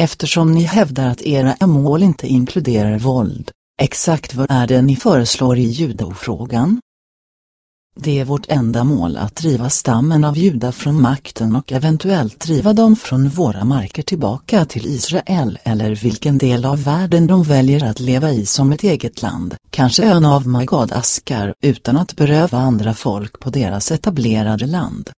eftersom ni hävdar att era mål inte inkluderar våld. Exakt vad är det ni föreslår i judofrågan? Det är vårt enda mål att driva stammen av judar från makten och eventuellt driva dem från våra marker tillbaka till Israel eller vilken del av världen de väljer att leva i som ett eget land, kanske ön av Magad Askar, utan att beröva andra folk på deras etablerade land.